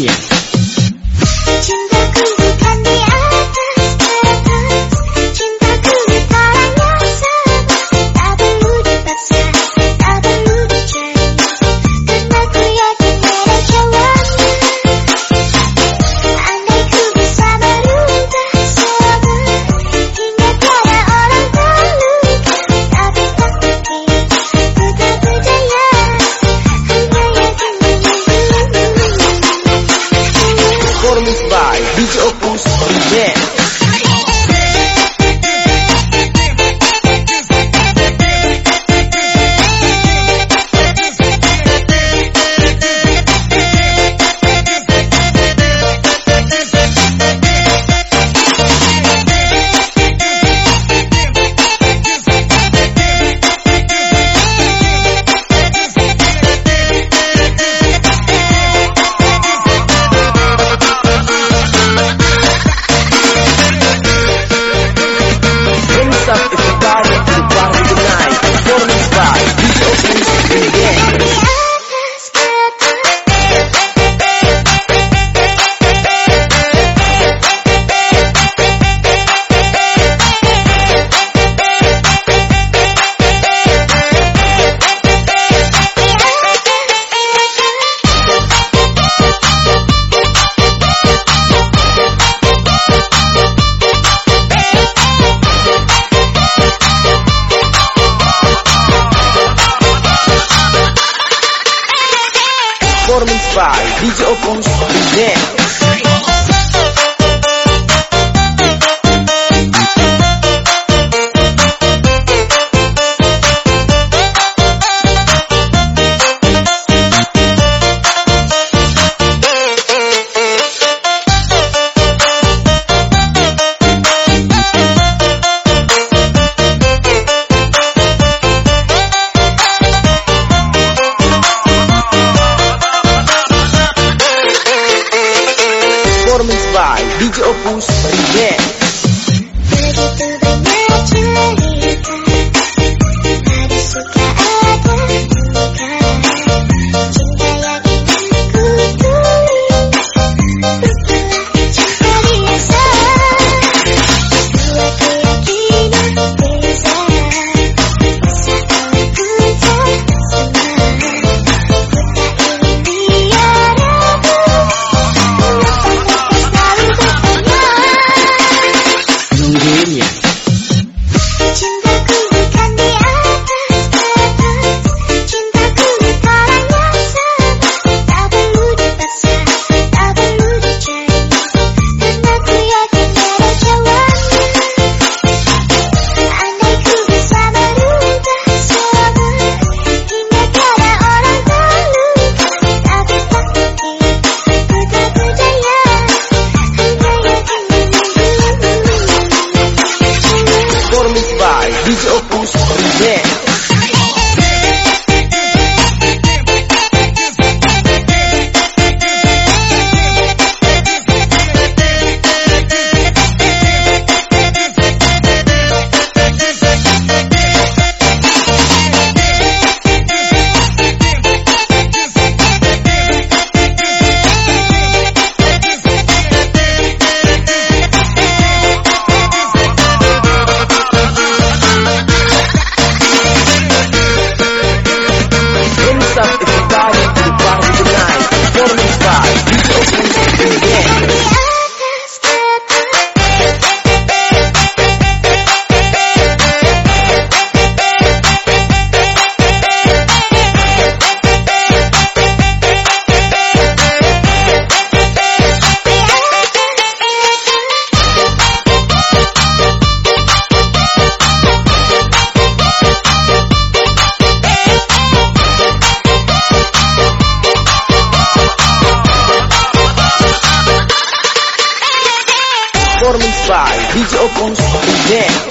California. beat your boots, yeah. DJ Opus Present by DJ Opus Present